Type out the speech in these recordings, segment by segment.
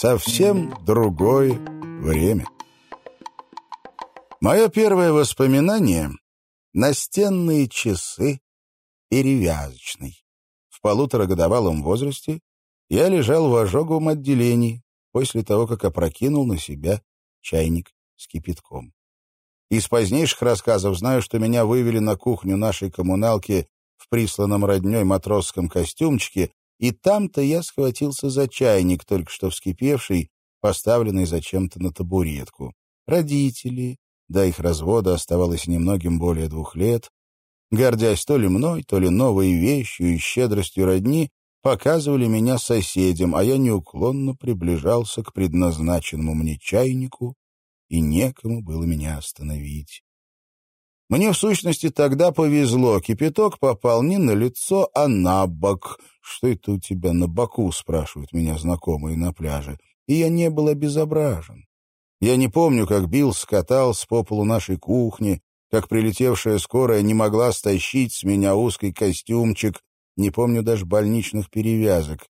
совсем другое время. Мое первое воспоминание — настенные часы перевязочной. В полуторагодовалом возрасте я лежал в ожоговом отделении после того, как опрокинул на себя чайник с кипятком. Из позднейших рассказов знаю, что меня вывели на кухню нашей коммуналки в присланном родней матросском костюмчике, и там-то я схватился за чайник, только что вскипевший, поставленный зачем-то на табуретку. Родители, до их развода оставалось немногим более двух лет, гордясь то ли мной, то ли новой вещью и щедростью родни, показывали меня соседям, а я неуклонно приближался к предназначенному мне чайнику, и некому было меня остановить. Мне, в сущности, тогда повезло. Кипяток попал не на лицо, а на бок. «Что это у тебя на боку?» — спрашивают меня знакомые на пляже. И я не был обезображен. Я не помню, как Билл скатался по полу нашей кухни, как прилетевшая скорая не могла стащить с меня узкий костюмчик, не помню даже больничных перевязок.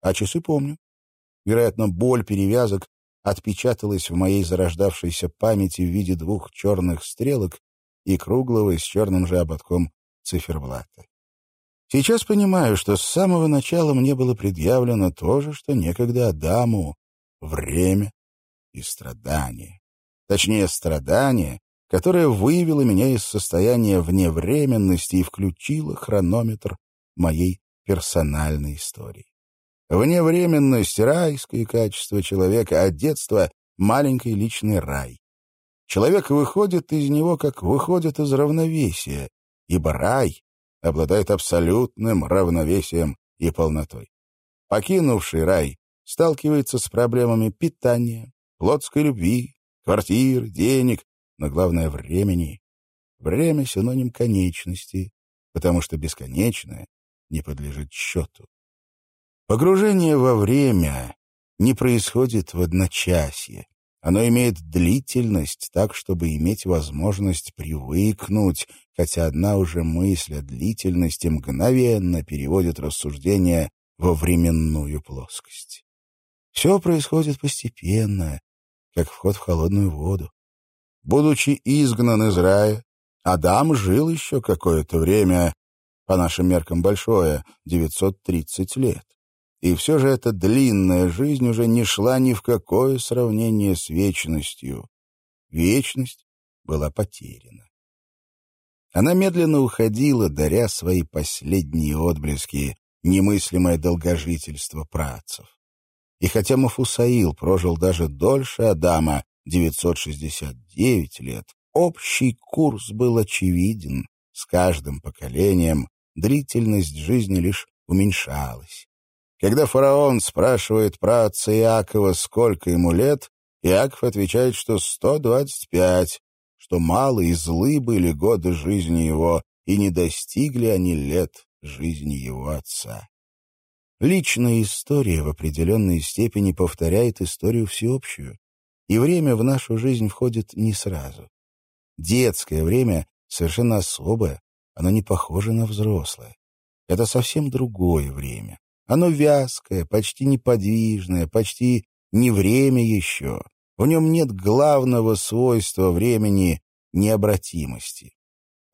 А часы помню. Вероятно, боль перевязок отпечаталась в моей зарождавшейся памяти в виде двух черных стрелок и круглого с черным же ободком циферблата. Сейчас понимаю, что с самого начала мне было предъявлено то же, что некогда Адаму — время и страдание. Точнее, страдание, которое вывело меня из состояния вневременности и включило хронометр моей персональной истории. Вневременность — райское качество человека, а детство — маленький личный рай. Человек выходит из него, как выходит из равновесия, ибо рай обладает абсолютным равновесием и полнотой. Покинувший рай сталкивается с проблемами питания, плотской любви, квартир, денег, но главное — времени. Время — синоним конечности, потому что бесконечное не подлежит счету. Погружение во время не происходит в одночасье. Оно имеет длительность, так, чтобы иметь возможность привыкнуть, хотя одна уже мысль о длительности мгновенно переводит рассуждение во временную плоскость. Все происходит постепенно, как вход в холодную воду. Будучи изгнан из рая, Адам жил еще какое-то время, по нашим меркам большое, 930 лет. И все же эта длинная жизнь уже не шла ни в какое сравнение с вечностью. Вечность была потеряна. Она медленно уходила, даря свои последние отблески, немыслимое долгожительство працев. И хотя Мафусаил прожил даже дольше Адама, 969 лет, общий курс был очевиден. С каждым поколением длительность жизни лишь уменьшалась. Когда фараон спрашивает про отца Иакова, сколько ему лет, Иаков отвечает, что 125, что мало и злы были годы жизни его, и не достигли они лет жизни его отца. Личная история в определенной степени повторяет историю всеобщую, и время в нашу жизнь входит не сразу. Детское время совершенно особое, оно не похоже на взрослое. Это совсем другое время. Оно вязкое, почти неподвижное, почти не время еще. В нем нет главного свойства времени — необратимости.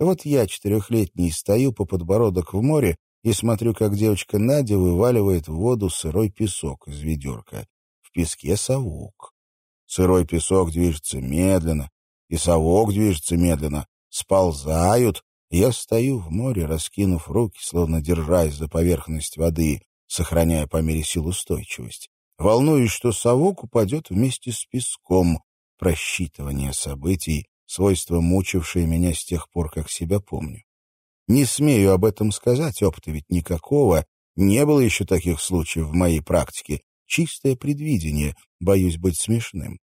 Вот я, четырехлетний, стою по подбородок в море и смотрю, как девочка Надя вываливает в воду сырой песок из ведерка. В песке совок. Сырой песок движется медленно, и совок движется медленно. Сползают. Я стою в море, раскинув руки, словно держась за поверхность воды сохраняя по мере сил устойчивость. Волнуюсь, что совок упадет вместе с песком. Просчитывание событий, свойство, мучившее меня с тех пор, как себя помню. Не смею об этом сказать, опыта ведь никакого. Не было еще таких случаев в моей практике. Чистое предвидение, боюсь быть смешным.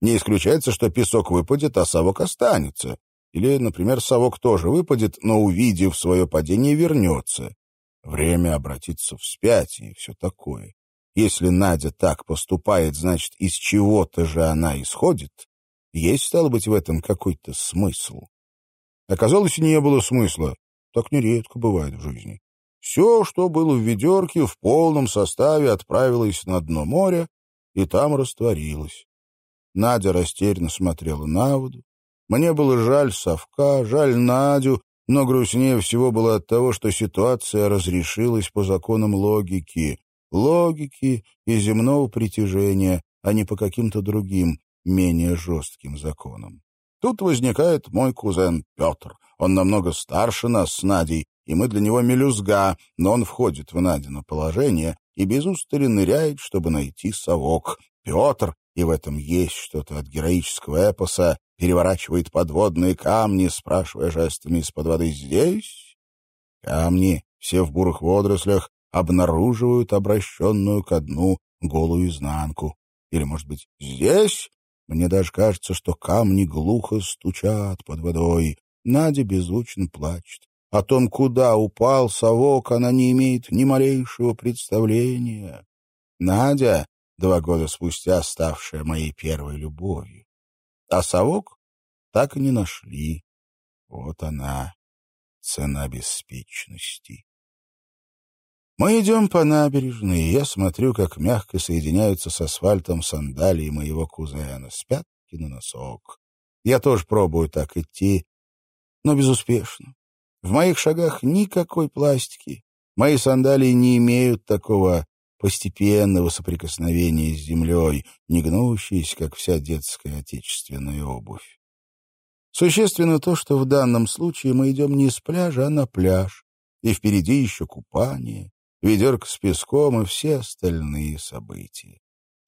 Не исключается, что песок выпадет, а совок останется. Или, например, совок тоже выпадет, но, увидев свое падение, вернется. Время обратиться вспять и все такое. Если Надя так поступает, значит, из чего-то же она исходит. Есть, стало быть, в этом какой-то смысл. Оказалось, не было смысла. Так нередко бывает в жизни. Все, что было в ведерке, в полном составе отправилось на дно моря, и там растворилась. Надя растерянно смотрела на воду. Мне было жаль совка, жаль Надю, но грустнее всего было от того, что ситуация разрешилась по законам логики. Логики и земного притяжения, а не по каким-то другим, менее жестким законам. Тут возникает мой кузен Петр. Он намного старше нас с Надей, и мы для него мелюзга, но он входит в Надино положение и без устали ныряет, чтобы найти совок. Петр, и в этом есть что-то от героического эпоса, переворачивает подводные камни, спрашивая жестами из-под воды «Здесь?» Камни, все в бурых водорослях, обнаруживают обращенную ко дну голую изнанку. Или, может быть, «Здесь?» Мне даже кажется, что камни глухо стучат под водой. Надя беззвучно плачет. О том, куда упал совок, она не имеет ни малейшего представления. Надя, два года спустя ставшая моей первой любовью. А совок так и не нашли. Вот она, цена беспечности. Мы идем по набережной, и я смотрю, как мягко соединяются с асфальтом сандалии моего кузена с пятки на носок. Я тоже пробую так идти, но безуспешно. В моих шагах никакой пластики. Мои сандалии не имеют такого постепенного соприкосновения с землей, не гнущейся, как вся детская отечественная обувь. Существенно то, что в данном случае мы идем не с пляжа, а на пляж, и впереди еще купание, ведерко с песком и все остальные события.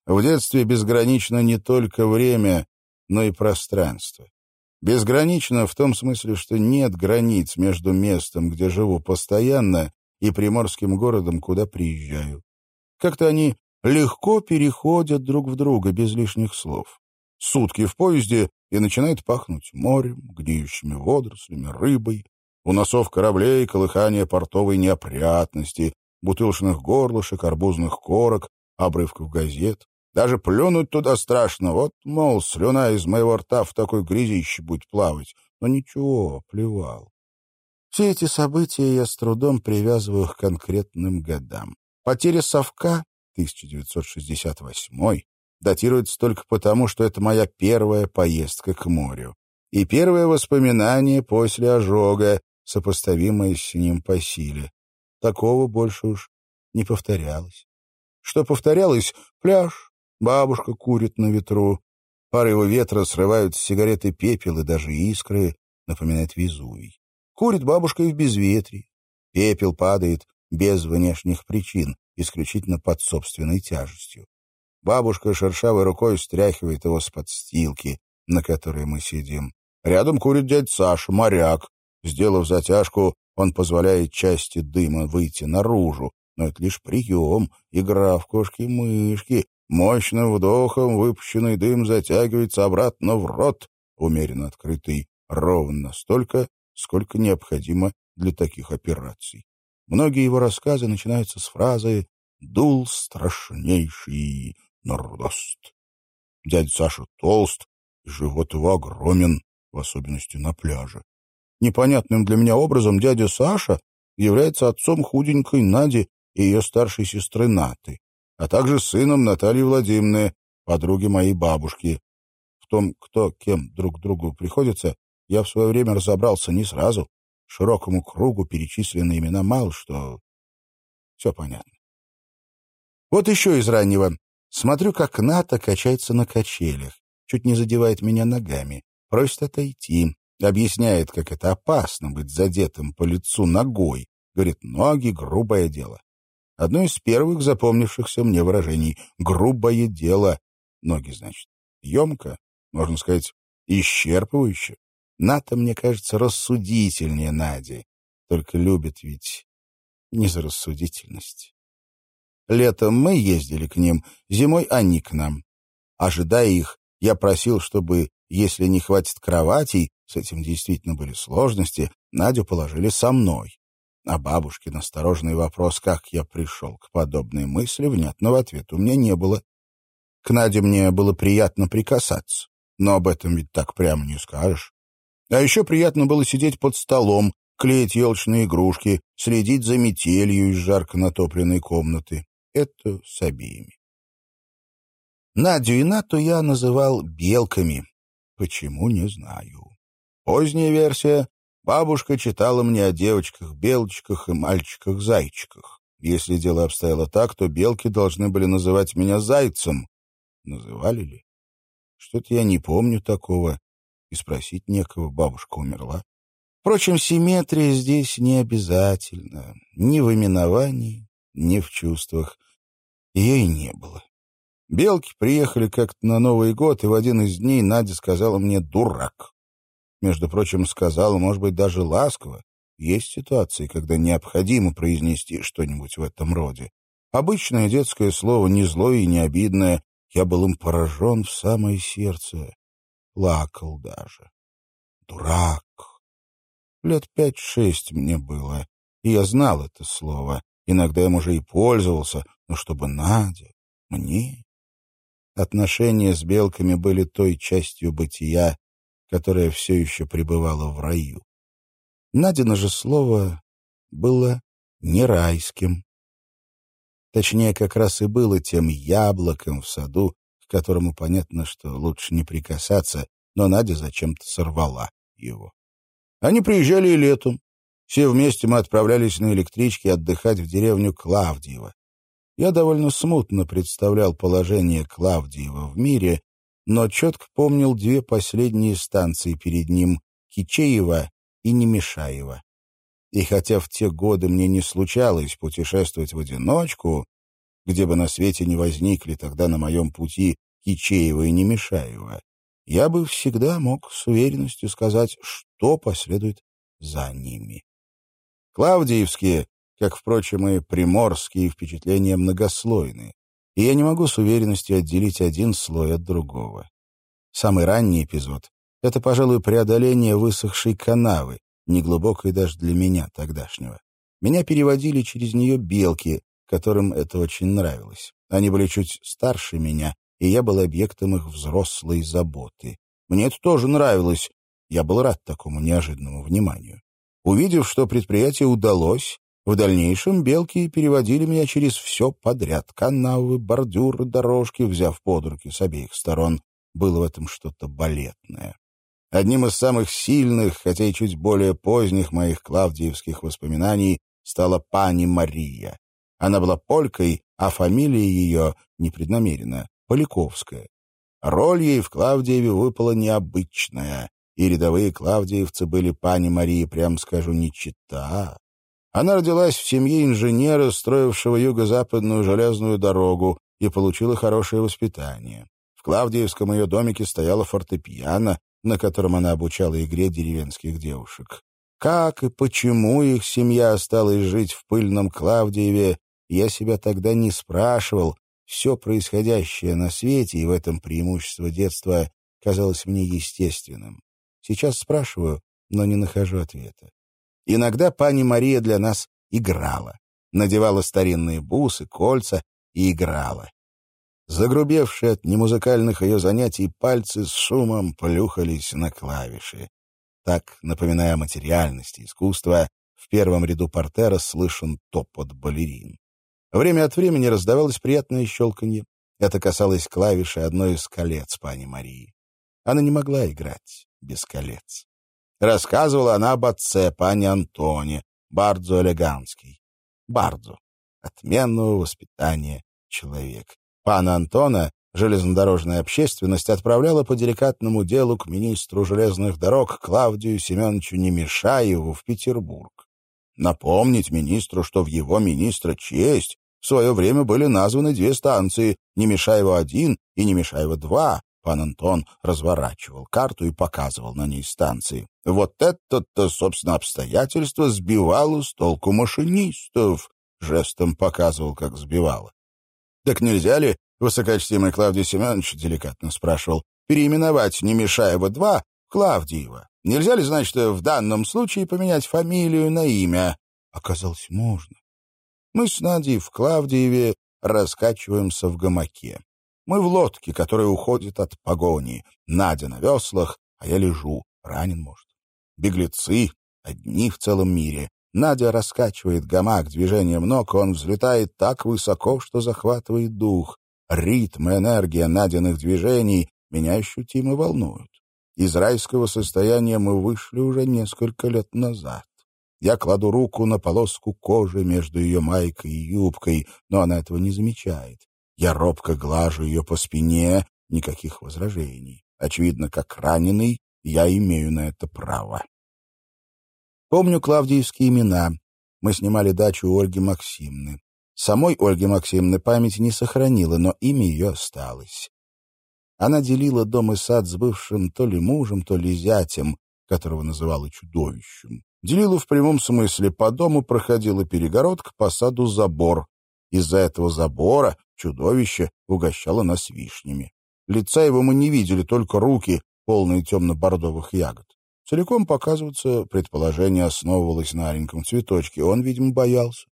В детстве безгранично не только время, но и пространство. Безгранично в том смысле, что нет границ между местом, где живу постоянно, и приморским городом, куда приезжаю. Как-то они легко переходят друг в друга без лишних слов. Сутки в поезде, и начинает пахнуть морем, гниющими водорослями, рыбой. У носов кораблей колыхание портовой неопрятности, бутылочных горлышек, арбузных корок, обрывков газет. Даже плюнуть туда страшно. Вот, мол, слюна из моего рта в такой грязище будет плавать. Но ничего, плевал. Все эти события я с трудом привязываю к конкретным годам. Потеря совка, 1968 датируется только потому, что это моя первая поездка к морю. И первое воспоминание после ожога, сопоставимое с ним по силе. Такого больше уж не повторялось. Что повторялось — пляж, Бабушка курит на ветру. Порывы ветра срывают с сигареты пепел и даже искры, напоминает Везувий. Курит бабушка и в безветрии. Пепел падает без внешних причин, исключительно под собственной тяжестью. Бабушка шершавой рукой стряхивает его с подстилки, на которой мы сидим. Рядом курит дядь Саша, моряк. Сделав затяжку, он позволяет части дыма выйти наружу, но это лишь прием, игра в кошки-мышки, Мощным вдохом выпущенный дым затягивается обратно в рот, умеренно открытый, ровно столько, сколько необходимо для таких операций. Многие его рассказы начинаются с фразы «Дул страшнейший нордост». Дядя Саша толст, живот его огромен, в особенности на пляже. Непонятным для меня образом дядя Саша является отцом худенькой Нади и ее старшей сестры Наты а также сыном Натальи Владимировны, подруги моей бабушки. В том, кто кем друг другу приходится, я в свое время разобрался не сразу. Широкому кругу перечислены имена мало что... Все понятно. Вот еще из раннего. Смотрю, как Ната качается на качелях. Чуть не задевает меня ногами. Просит отойти. Объясняет, как это опасно быть задетым по лицу ногой. Говорит, ноги — грубое дело. Одно из первых запомнившихся мне выражений — грубое дело. Ноги, значит. Емко, можно сказать, исчерпывающе. Ната, мне кажется, рассудительнее Нади. Только любит ведь не за рассудительность. Летом мы ездили к ним, зимой они к нам. Ожидая их, я просил, чтобы, если не хватит кроватей, с этим действительно были сложности, Надю положили со мной. А бабушкин осторожный вопрос, как я пришел к подобной мысли, внятного ответа у меня не было. К Наде мне было приятно прикасаться, но об этом ведь так прямо не скажешь. А еще приятно было сидеть под столом, клеить елочные игрушки, следить за метелью из жарко натопленной комнаты. Это с обеими. Надю и Нату я называл белками. Почему, не знаю. Поздняя версия. Бабушка читала мне о девочках-белочках и мальчиках-зайчиках. Если дело обстояло так, то белки должны были называть меня зайцем. Называли ли? Что-то я не помню такого. И спросить некого, бабушка умерла. Впрочем, симметрия здесь не обязательна. Ни в именовании, ни в чувствах. Ее и не было. Белки приехали как-то на Новый год, и в один из дней Надя сказала мне «дурак». Между прочим, сказала, может быть, даже ласково. Есть ситуации, когда необходимо произнести что-нибудь в этом роде. Обычное детское слово, не злое и не обидное. Я был им поражен в самое сердце. Плакал даже. Дурак. Лет пять-шесть мне было, и я знал это слово. Иногда им уже и пользовался, но чтобы Надя, мне... Отношения с белками были той частью бытия, которая все еще пребывала в раю. Надина же слово было не райским. Точнее, как раз и было тем яблоком в саду, которому понятно, что лучше не прикасаться, но Надя зачем-то сорвала его. Они приезжали и летом. Все вместе мы отправлялись на электричке отдыхать в деревню Клавдиево. Я довольно смутно представлял положение Клавдиева в мире, но четко помнил две последние станции перед ним — Кичеева и Немешаева. И хотя в те годы мне не случалось путешествовать в одиночку, где бы на свете не возникли тогда на моем пути Кичеева и Немешаева, я бы всегда мог с уверенностью сказать, что последует за ними. Клавдиевские, как, впрочем, и приморские впечатления многослойны, и я не могу с уверенностью отделить один слой от другого. Самый ранний эпизод — это, пожалуй, преодоление высохшей канавы, неглубокой даже для меня тогдашнего. Меня переводили через нее белки, которым это очень нравилось. Они были чуть старше меня, и я был объектом их взрослой заботы. Мне это тоже нравилось. Я был рад такому неожиданному вниманию. Увидев, что предприятие удалось, в дальнейшем белки переводили меня через все подряд. Канавы, бордюры, дорожки, взяв под руки с обеих сторон. Было в этом что-то балетное. Одним из самых сильных, хотя и чуть более поздних моих клавдиевских воспоминаний стала пани Мария. Она была полькой, а фамилия ее, непреднамеренно, Поляковская. Роль ей в Клавдиеве выпала необычная, и рядовые клавдиевцы были пани Марии, прям скажу, не чита. Она родилась в семье инженера, строившего юго-западную железную дорогу, и получила хорошее воспитание. В Клавдиевском ее домике стояла фортепиано, на котором она обучала игре деревенских девушек. Как и почему их семья осталась жить в пыльном Клавдиеве, я себя тогда не спрашивал. Все происходящее на свете и в этом преимущество детства казалось мне естественным. Сейчас спрашиваю, но не нахожу ответа. Иногда пани Мария для нас играла. Надевала старинные бусы, кольца и играла. Загрубевшие от немузыкальных ее занятий пальцы с шумом плюхались на клавиши. Так, напоминая материальности искусства, в первом ряду портера слышен топот балерин. Время от времени раздавалось приятное щелканье. Это касалось клавиши одной из колец пани Марии. Она не могла играть без колец. Рассказывала она об отце, пане Антоне, Бардзо Элеганский. Бардзо. Отменного воспитания человек. Пана Антона железнодорожная общественность отправляла по деликатному делу к министру железных дорог Клавдию Семеновичу Немешаеву в Петербург. Напомнить министру, что в его министра честь в свое время были названы две станции — Немешаева-1 и Немешаева-2. Пан Антон разворачивал карту и показывал на ней станции. Вот это-то, собственно, обстоятельство сбивало с толку машинистов. Жестом показывал, как сбивало. Так нельзя ли, высокочтимый Клавдий Семенович деликатно спрашивал, переименовать Немешаева-2 в Клавдиева? Нельзя ли, значит, в данном случае поменять фамилию на имя? Оказалось, можно. Мы с Надей в Клавдиеве раскачиваемся в гамаке. Мы в лодке, которая уходит от погони. Надя на веслах, а я лежу, ранен, может. Беглецы одни в целом мире. Надя раскачивает гамак движением ног, он взлетает так высоко, что захватывает дух. ритм и энергия Надиных движений меня ощутимо волнуют. Из райского состояния мы вышли уже несколько лет назад. Я кладу руку на полоску кожи между ее майкой и юбкой, но она этого не замечает. Я робко глажу ее по спине, никаких возражений. Очевидно, как раненый, я имею на это право. Помню клавдиевские имена. Мы снимали дачу у Ольги Максимны. Самой Ольги Максимны память не сохранила, но имя ее осталось. Она делила дом и сад с бывшим то ли мужем, то ли зятем, которого называла чудовищем. Делила в прямом смысле. По дому проходила перегородка, по саду забор. Из-за этого забора чудовище угощало нас вишнями. Лица его мы не видели, только руки, полные темно-бордовых ягод. Целиком показываться предположение основывалось на аленьком цветочке. Он, видимо, боялся.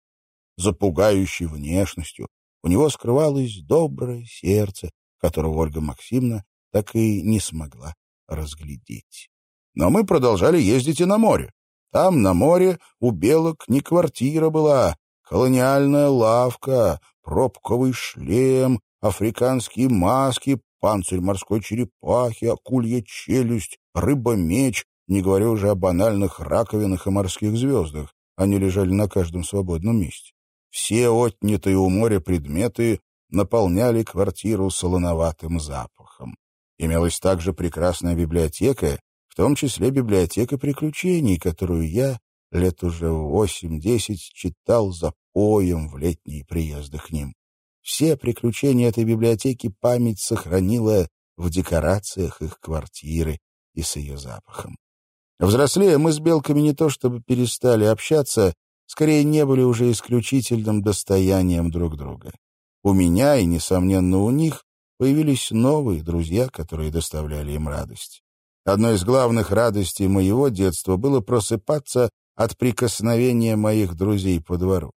За пугающей внешностью у него скрывалось доброе сердце, которого Ольга Максимовна так и не смогла разглядеть. Но мы продолжали ездить и на море. Там, на море, у белок не квартира была, колониальная лавка, пробковый шлем, африканские маски, панцирь морской черепахи, акулья челюсть, рыба-меч, не говоря уже о банальных раковинах и морских звездах. Они лежали на каждом свободном месте. Все отнятые у моря предметы наполняли квартиру солоноватым запахом. Имелась также прекрасная библиотека, том числе библиотека приключений, которую я лет уже восемь-десять читал за поем в летние приезды к ним. Все приключения этой библиотеки память сохранила в декорациях их квартиры и с ее запахом. Взрослея мы с белками не то чтобы перестали общаться, скорее не были уже исключительным достоянием друг друга. У меня и, несомненно, у них появились новые друзья, которые доставляли им радость. Одной из главных радостей моего детства было просыпаться от прикосновения моих друзей по двору.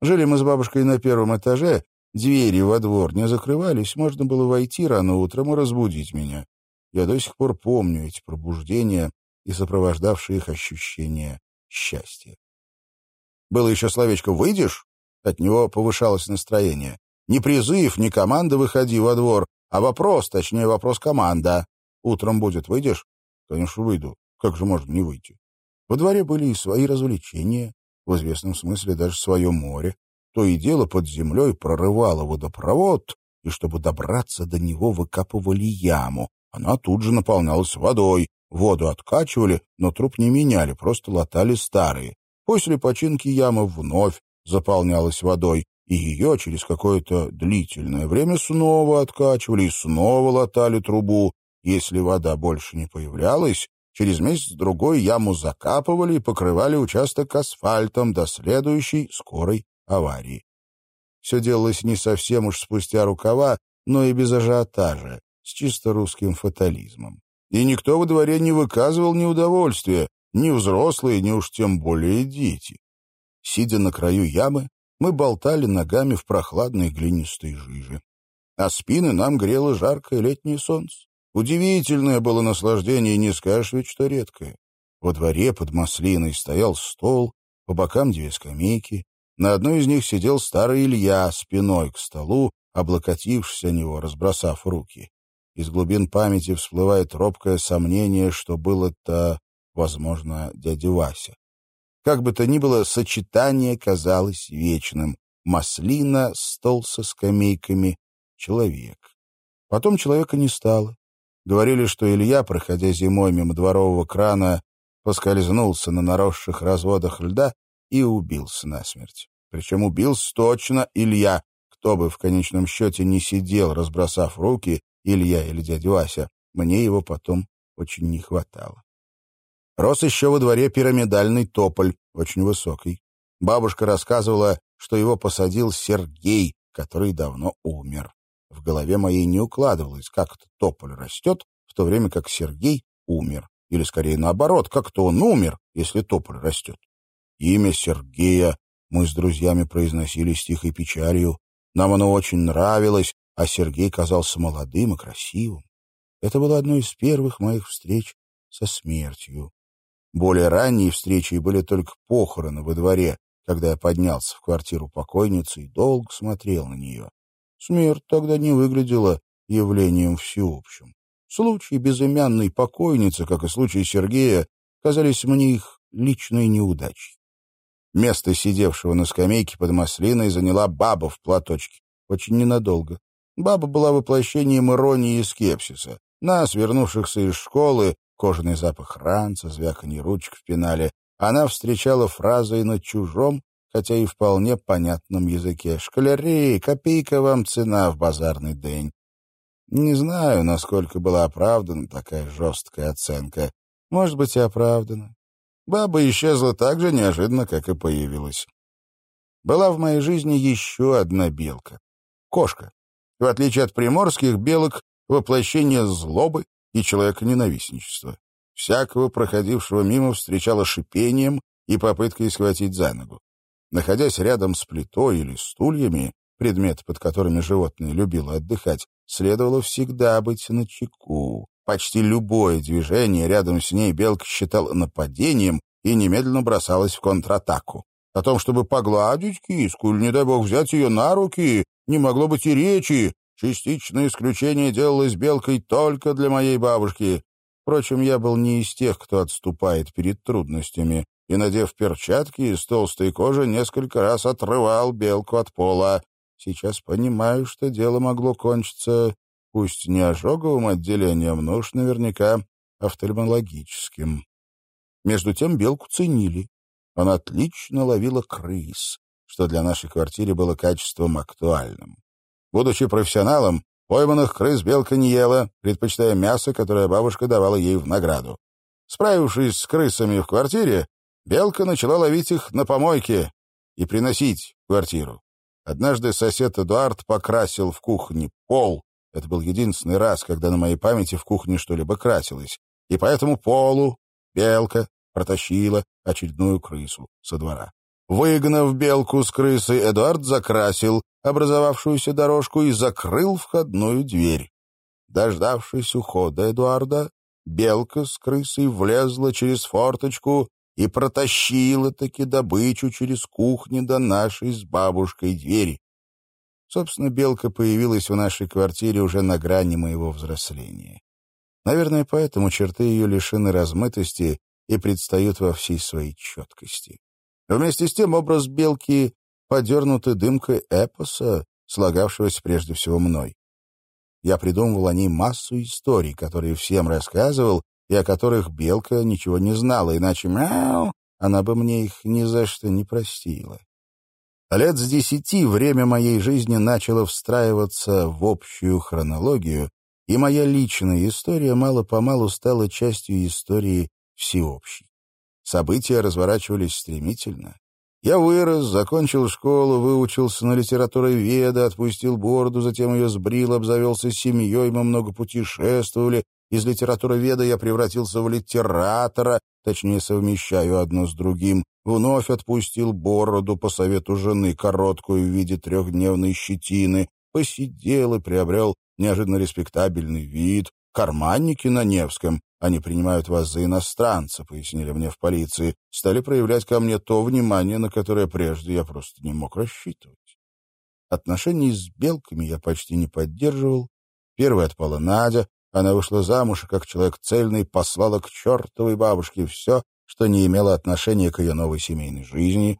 Жили мы с бабушкой на первом этаже, двери во двор не закрывались, можно было войти рано утром и разбудить меня. Я до сих пор помню эти пробуждения и сопровождавшие их ощущения счастья. Было еще словечко «выйдешь?» От него повышалось настроение. Не призыв, не команда «выходи во двор», а вопрос, точнее вопрос команда. «Утром будет, выйдешь?» «Конечно, выйду. Как же можно не выйти?» Во дворе были и свои развлечения, в известном смысле даже свое море. То и дело под землей прорывало водопровод, и чтобы добраться до него, выкапывали яму. Она тут же наполнялась водой. Воду откачивали, но труп не меняли, просто латали старые. После починки яма вновь заполнялась водой и ее через какое-то длительное время снова откачивали и снова латали трубу. Если вода больше не появлялась, через месяц-другой яму закапывали и покрывали участок асфальтом до следующей скорой аварии. Все делалось не совсем уж спустя рукава, но и без ажиотажа, с чисто русским фатализмом. И никто во дворе не выказывал неудовольствия, ни взрослые, ни уж тем более дети. Сидя на краю ямы, мы болтали ногами в прохладной глинистой жиже. А спины нам грело жаркое летнее солнце. Удивительное было наслаждение, не скажешь ведь, что редкое. Во дворе под маслиной стоял стол, по бокам две скамейки. На одной из них сидел старый Илья спиной к столу, облокотившись о него, разбросав руки. Из глубин памяти всплывает робкое сомнение, что был это, возможно, дядя Вася. Как бы то ни было, сочетание казалось вечным. Маслина, стол со скамейками, человек. Потом человека не стало. Говорили, что Илья, проходя зимой мимо дворового крана, поскользнулся на наросших разводах льда и убился насмерть. Причем убился точно Илья, кто бы в конечном счете не сидел, разбросав руки, Илья или дядя Вася, мне его потом очень не хватало. Рос еще во дворе пирамидальный тополь, очень высокий. Бабушка рассказывала, что его посадил Сергей, который давно умер. В голове моей не укладывалось, как этот тополь растет, в то время как Сергей умер. Или, скорее, наоборот, как-то он умер, если тополь растет. Имя Сергея мы с друзьями произносили с тихой печалью. Нам оно очень нравилось, а Сергей казался молодым и красивым. Это было одной из первых моих встреч со смертью. Более ранние встречи были только похороны во дворе, когда я поднялся в квартиру покойницы и долго смотрел на нее. Смерть тогда не выглядела явлением всеобщим. Случаи безымянной покойницы, как и случай Сергея, казались мне их личной неудачей. Место сидевшего на скамейке под маслиной заняла баба в платочке. Очень ненадолго. Баба была воплощением иронии и скепсиса. Нас, вернувшихся из школы, кожаный запах ранца, звяканье ручек в пенале, она встречала фразой на чужом, хотя и вполне понятном языке. «Школярей, копейка вам цена в базарный день». Не знаю, насколько была оправдана такая жесткая оценка. Может быть, и оправдана. Баба исчезла так же неожиданно, как и появилась. Была в моей жизни еще одна белка — кошка. В отличие от приморских белок, воплощение злобы и человека-ненавистничества. Всякого проходившего мимо встречала шипением и попыткой схватить за ногу. Находясь рядом с плитой или стульями, предмет, под которыми животное любило отдыхать, следовало всегда быть начеку. Почти любое движение рядом с ней белка считала нападением и немедленно бросалась в контратаку. О том, чтобы погладить киску или, не дай бог, взять ее на руки, не могло быть и речи. Частичное исключение делалось белкой только для моей бабушки. Впрочем, я был не из тех, кто отступает перед трудностями, и, надев перчатки из толстой кожи, несколько раз отрывал белку от пола. Сейчас понимаю, что дело могло кончиться пусть не ожоговым отделением, но уж наверняка офтальмологическим. Между тем белку ценили. Она отлично ловила крыс, что для нашей квартиры было качеством актуальным. Будучи профессионалом, пойманных крыс белка не ела, предпочитая мясо, которое бабушка давала ей в награду. Справившись с крысами в квартире, белка начала ловить их на помойке и приносить в квартиру. Однажды сосед Эдуард покрасил в кухне пол, это был единственный раз, когда на моей памяти в кухне что-либо красилось. И поэтому полу белка протащила очередную крысу со двора. Выгнав белку с крысы, Эдуард закрасил образовавшуюся дорожку и закрыл входную дверь. Дождавшись ухода Эдуарда, белка с крысой влезла через форточку и протащила таки добычу через кухню до нашей с бабушкой двери. Собственно, белка появилась в нашей квартире уже на грани моего взросления. Наверное, поэтому черты ее лишены размытости и предстают во всей своей четкости. Вместе с тем образ белки подернуты дымкой эпоса, слагавшегося прежде всего мной. Я придумывал о ней массу историй, которые всем рассказывал, и о которых белка ничего не знала, иначе мяу, она бы мне их ни за что не простила. Лет с десяти время моей жизни начало встраиваться в общую хронологию, и моя личная история мало-помалу стала частью истории всеобщей. События разворачивались стремительно. Я вырос, закончил школу, выучился на литературоведа, отпустил бороду, затем ее сбрил, обзавелся семьей, мы много путешествовали. Из литературоведа я превратился в литератора, точнее, совмещаю одно с другим. Вновь отпустил бороду по совету жены, короткую в виде трехдневной щетины. Посидел и приобрел неожиданно респектабельный вид. Карманники на Невском, они принимают вас за иностранца, пояснили мне в полиции, стали проявлять ко мне то внимание, на которое прежде я просто не мог рассчитывать. Отношений с белками я почти не поддерживал. Первой отпала Надя, она вышла замуж и, как человек цельный, послала к чертовой бабушке все, что не имело отношения к ее новой семейной жизни.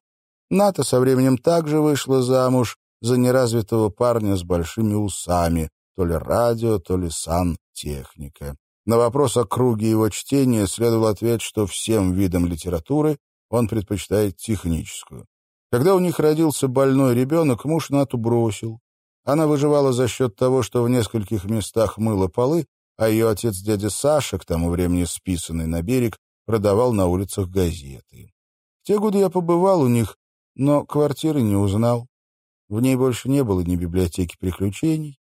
Ната со временем также вышла замуж за неразвитого парня с большими усами, то ли радио, то ли сантехника. На вопрос о круге его чтения следовал ответ, что всем видам литературы он предпочитает техническую. Когда у них родился больной ребенок, муж Нату бросил. Она выживала за счет того, что в нескольких местах мыла полы, а ее отец дядя Саша, к тому времени списанный на берег, продавал на улицах газеты. В те годы я побывал у них, но квартиры не узнал. В ней больше не было ни библиотеки приключений,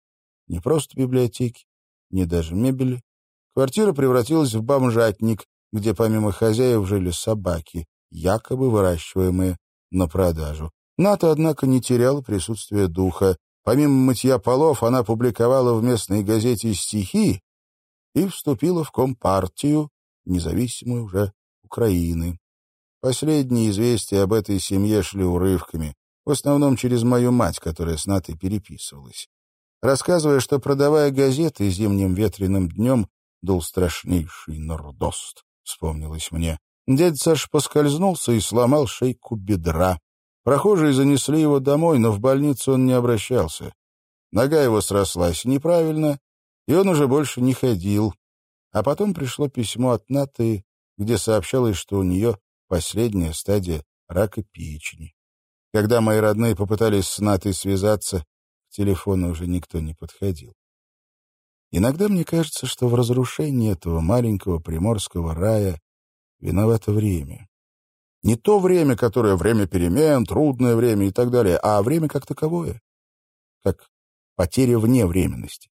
ни просто библиотеки, ни даже мебели. Квартира превратилась в бомжатник, где помимо хозяев жили собаки, якобы выращиваемые на продажу. Ната, однако, не теряла присутствие духа. Помимо мытья полов, она публиковала в местной газете стихи, и вступила в Компартию, независимую уже Украины. Последние известия об этой семье шли урывками, в основном через мою мать, которая с Натой переписывалась. рассказывая, что, продавая газеты зимним ветреным днем, дул страшнейший нордост, вспомнилось мне. Дядь Саш поскользнулся и сломал шейку бедра. Прохожие занесли его домой, но в больницу он не обращался. Нога его срослась неправильно, и он уже больше не ходил. А потом пришло письмо от Наты, где сообщалось, что у нее последняя стадия рака печени. Когда мои родные попытались с Натой связаться, к телефону уже никто не подходил. Иногда мне кажется, что в разрушении этого маленького приморского рая виновато время. Не то время, которое время перемен, трудное время и так далее, а время как таковое, как потеря вне временности.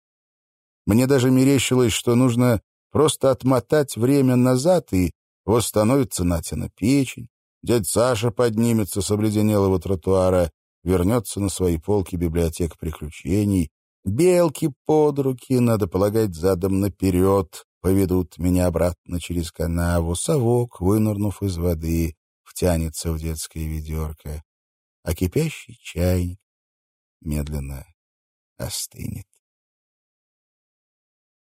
Мне даже мерещилось, что нужно просто отмотать время назад, и восстановится Натина печень, дядь Саша поднимется с обледенелого тротуара, вернется на свои полки библиотек приключений, белки под руки, надо полагать, задом наперед, поведут меня обратно через канаву, совок, вынырнув из воды, втянется в детское ведерко, а кипящий чайник медленно остынет.